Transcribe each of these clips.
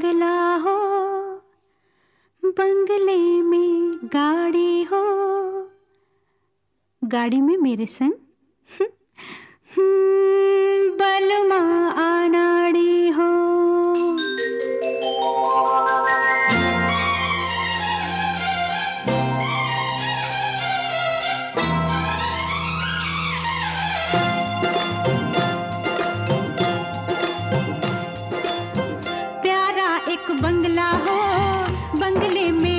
बंगला हो बंगले में गाड़ी हो। गाड़ी में मेरे संग बंगला हो बंगले में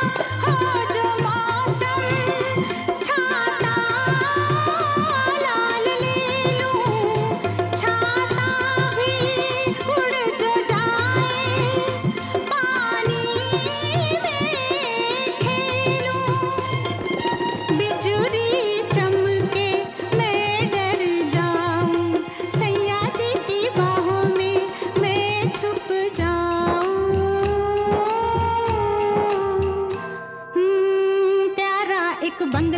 Oh, bang